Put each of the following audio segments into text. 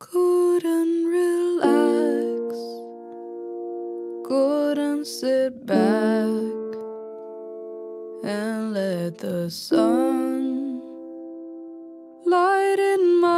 Couldn't relax, couldn't sit back and let the sun light in my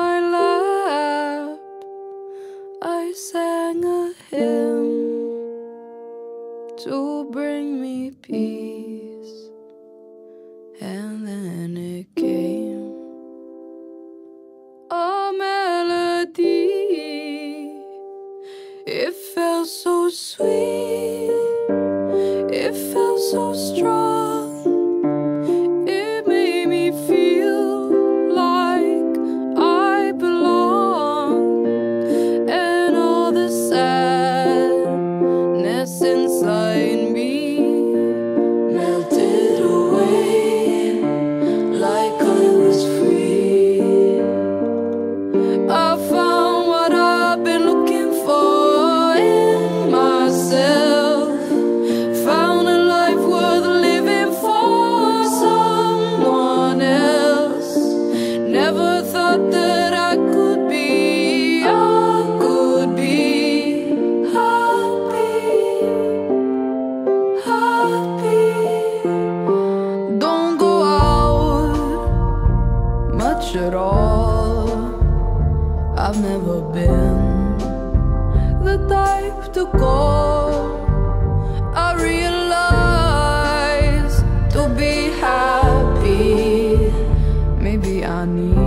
I need.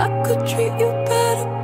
I could treat you better,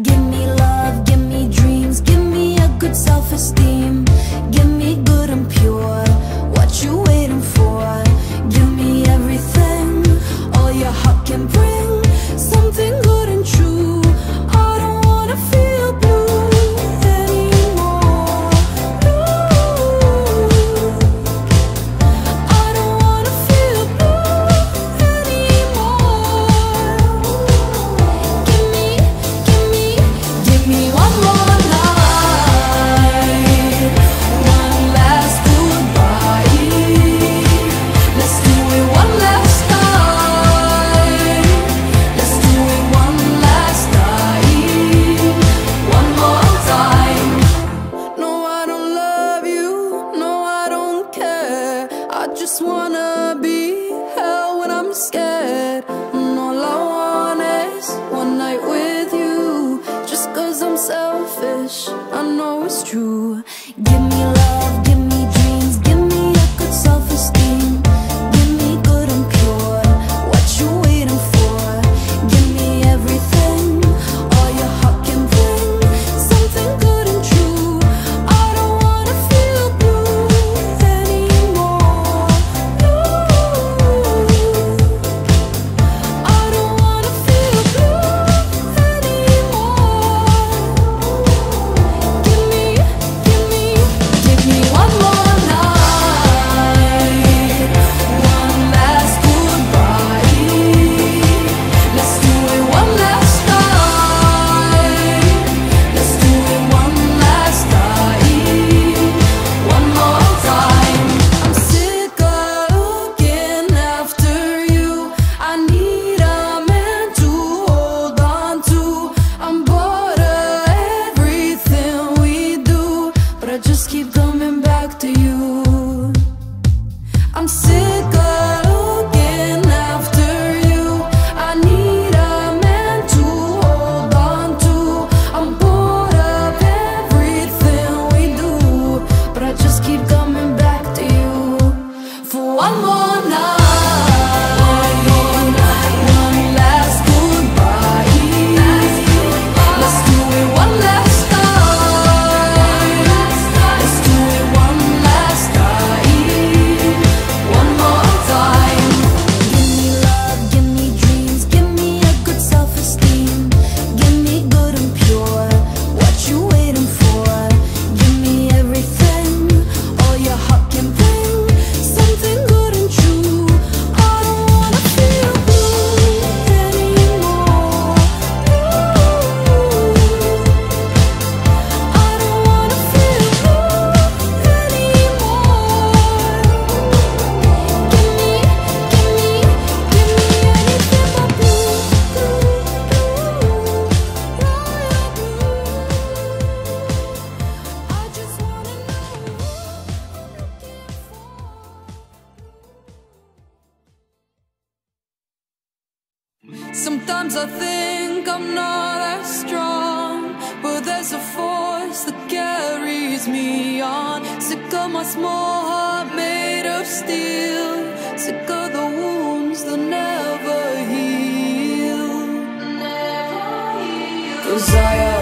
Give me love, give me dreams, give me a good self-esteem. Sometimes I think I'm not as strong, but there's a force that carries me on. Sick of my small heart made of steel, sick of the wounds that never heal. Never heal. Cause I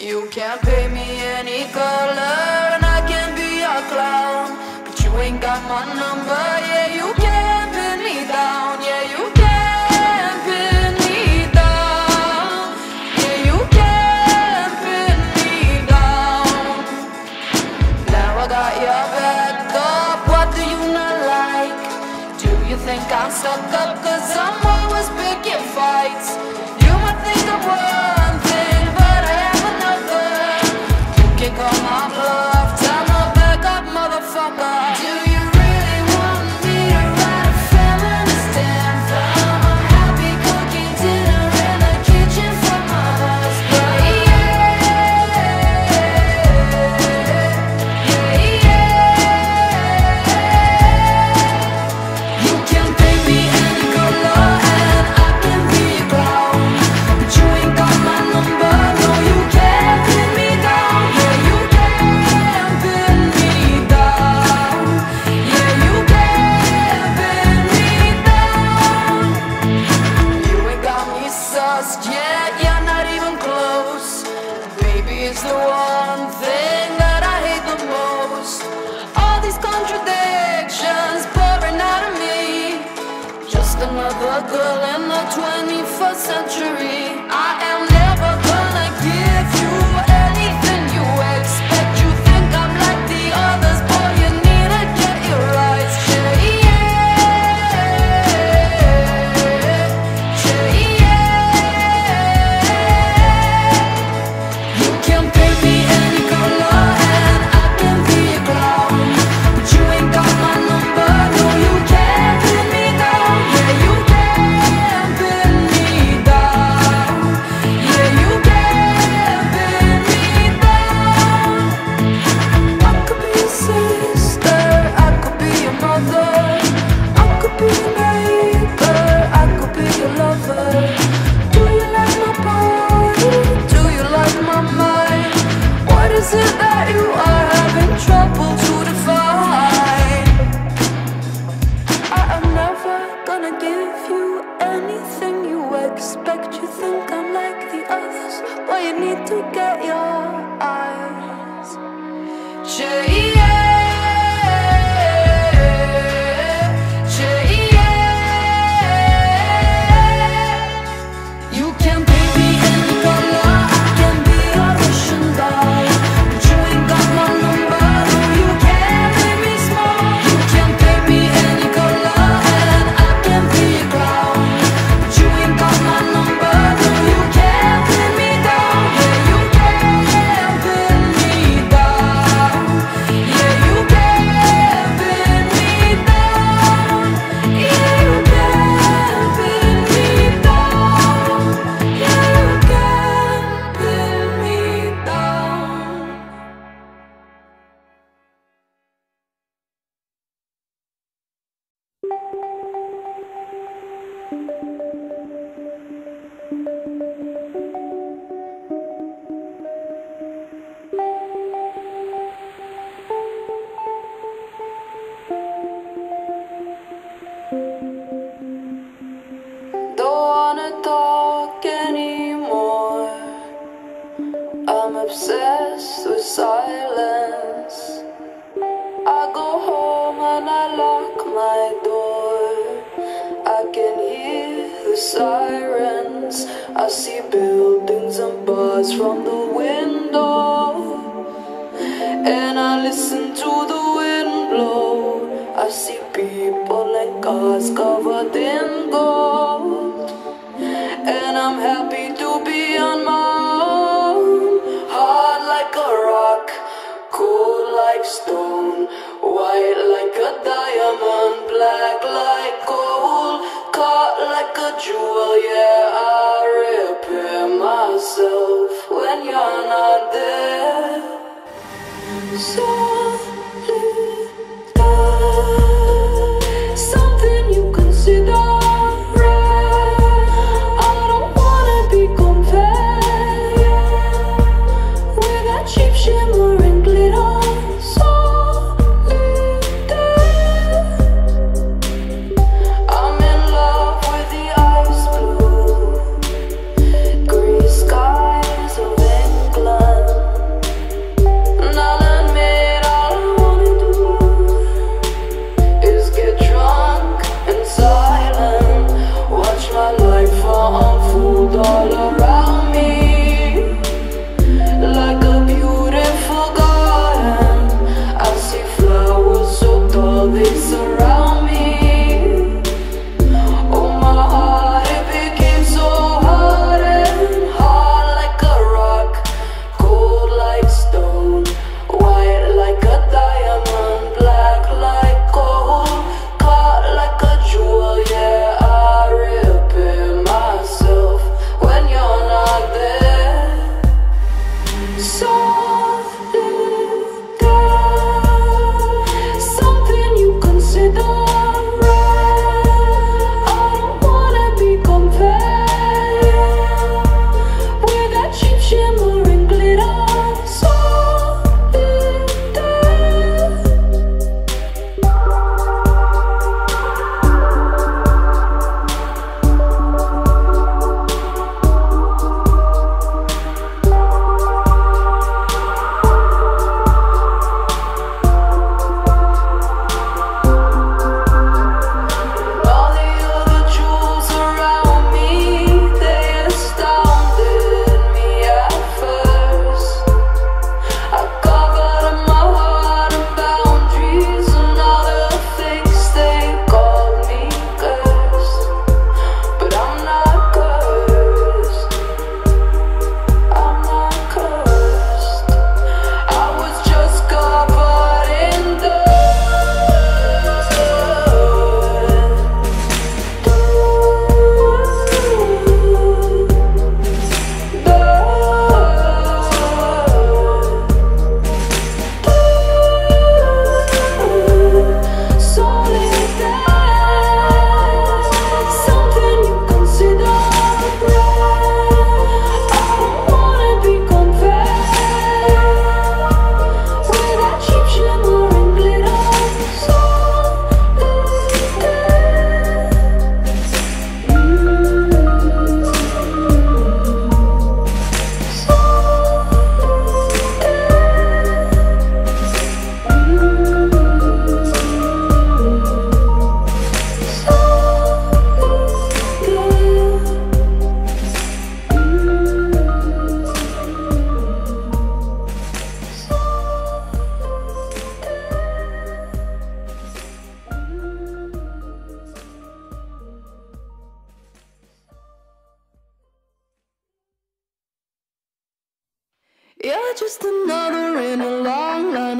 You can't pay me any color and I can be a clown. But you ain't got my number, yeah you can pin me down. Yeah you can pin me down. Yeah you can pin me down. Now I got your back up, what do you not like? Do you think I'm stuck another girl in the 21st century. I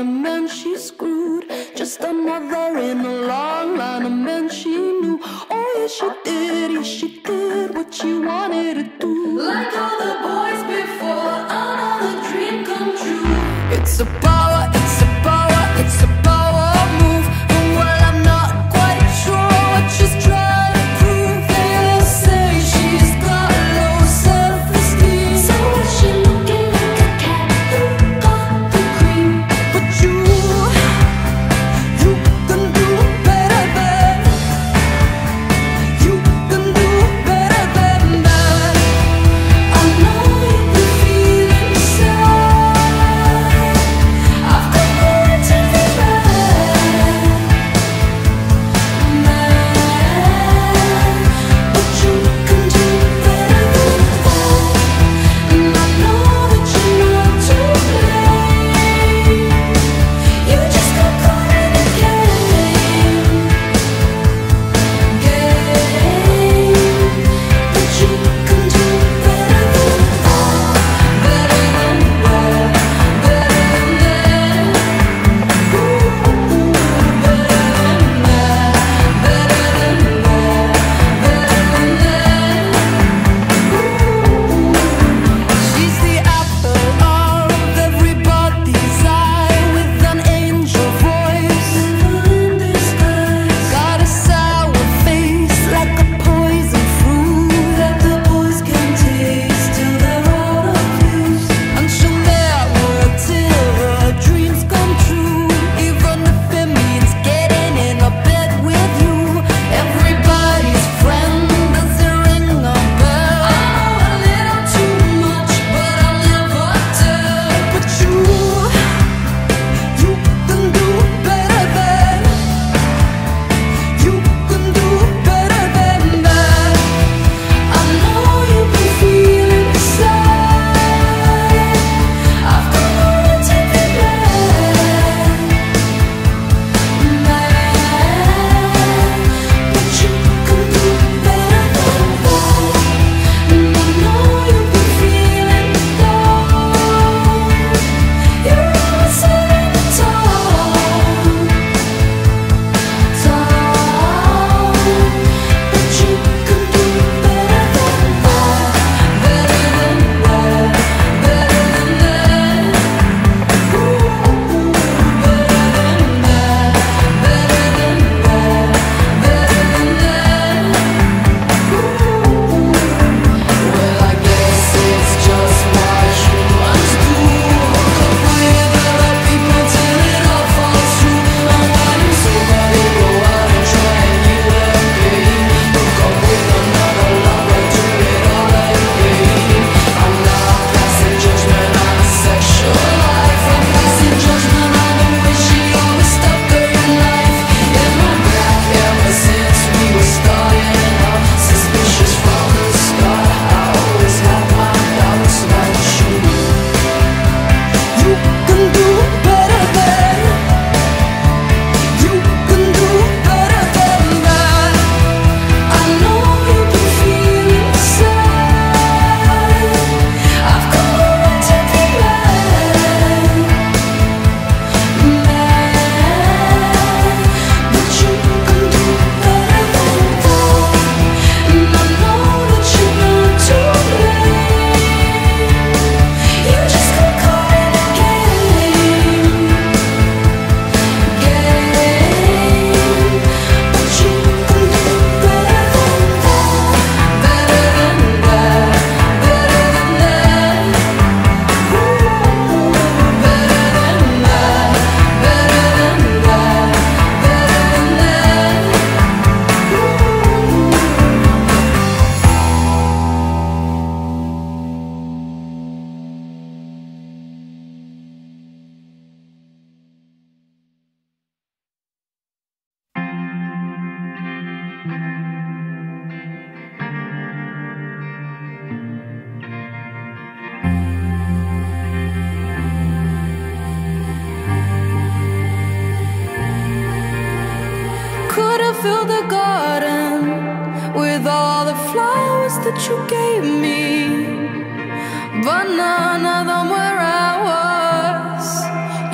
line of men she screwed. Just another in a long line of men she knew. Oh, yes, she did, yeah she did what she wanted to do. Like all the boys before, another dream come true. It's a power.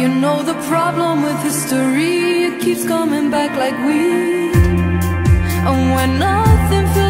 You know the problem with history It keeps coming back like we. And when nothing feels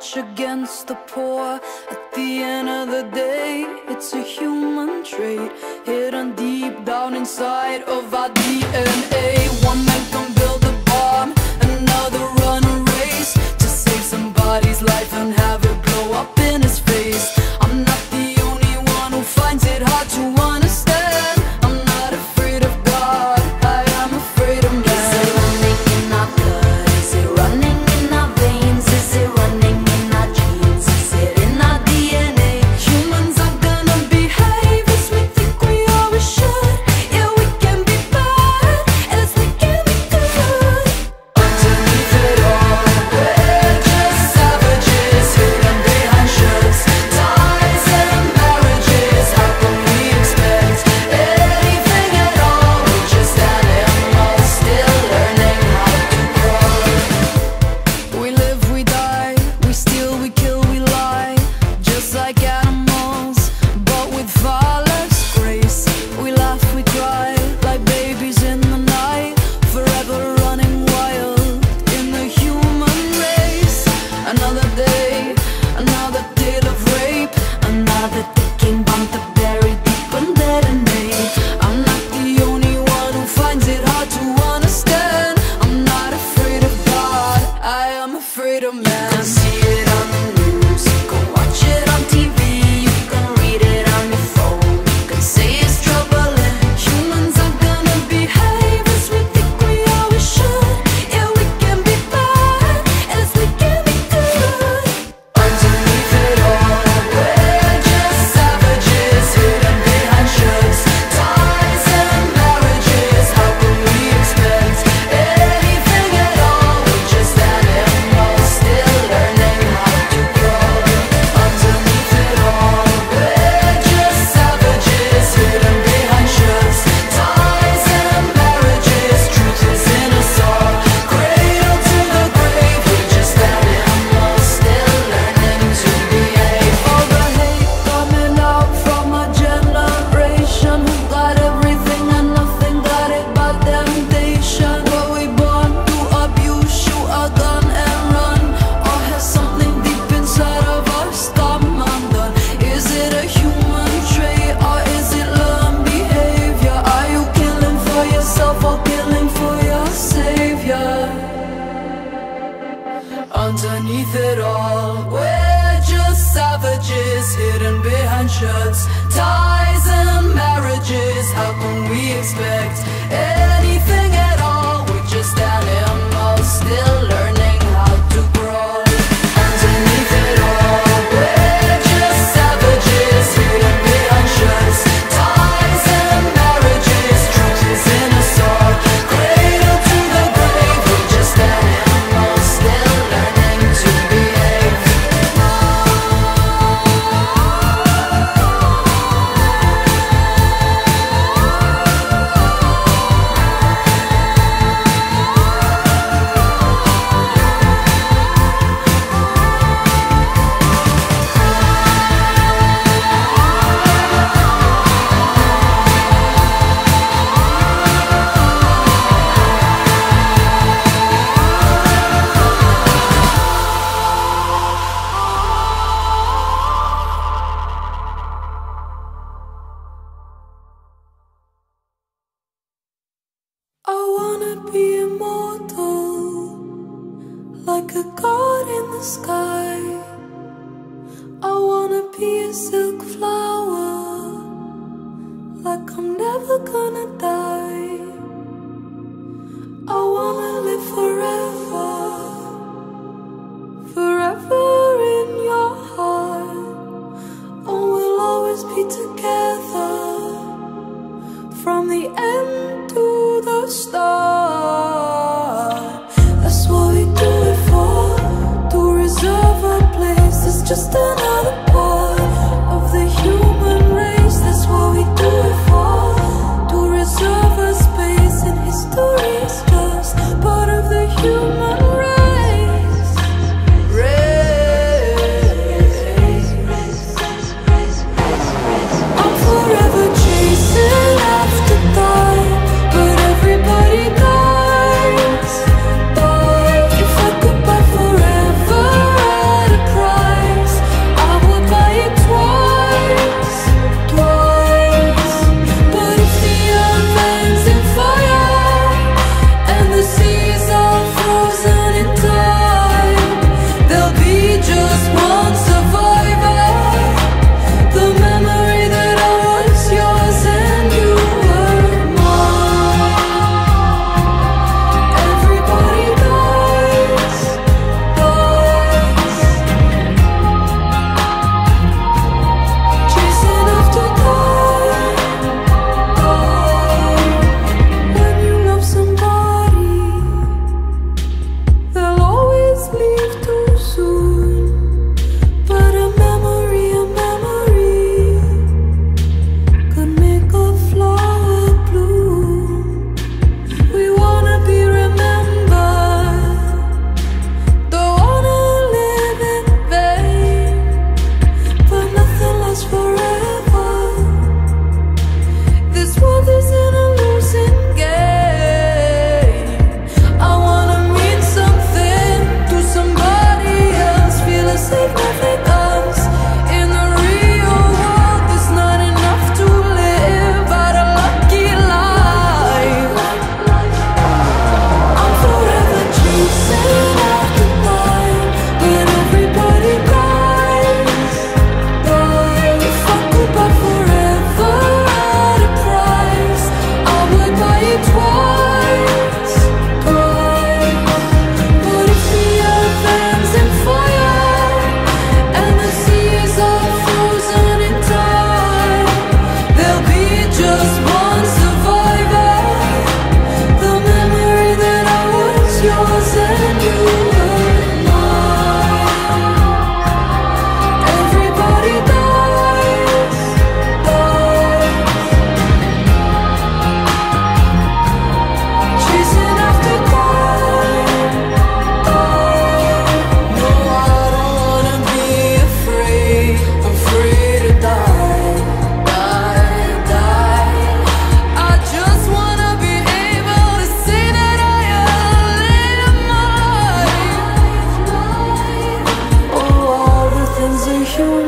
rich against the poor.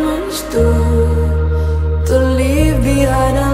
moments do to leave behind